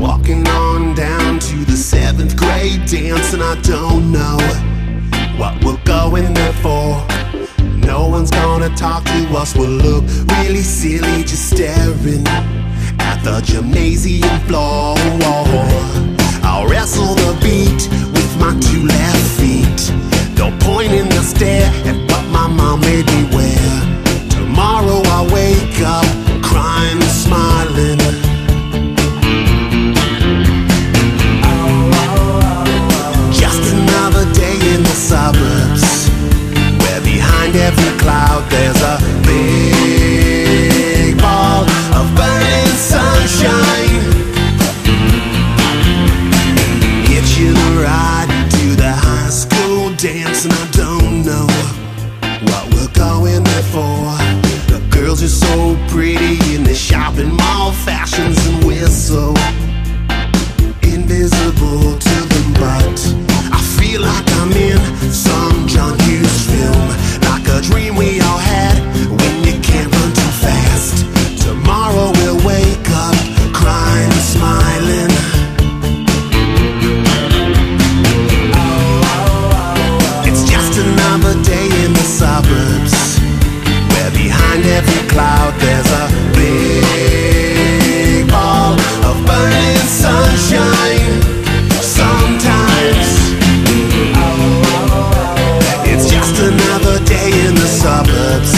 Walking on down to the seventh grade dance, and I don't know what we're going there for. No one's gonna talk to us, we'll look really silly just staring at the gymnasium floor. I'll wrestle the beat cloud there's a big ball of burning sunshine. Hitching a ride to the high school dance And I don't know what we're going there for. The girls are so pretty in their shopping mall fashions day in the suburbs,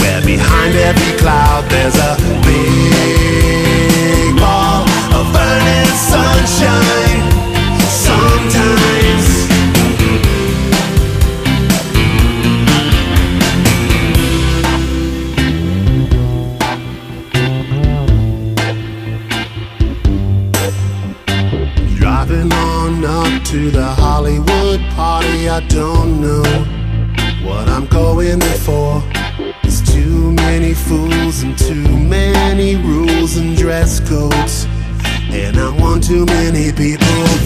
where behind every cloud there's a big ball of burning sunshine. Sometimes. Driving on up to the Hollywood party, I don't know what I'm going there for. There's too many fools and too many rules and dress codes. And I want too many people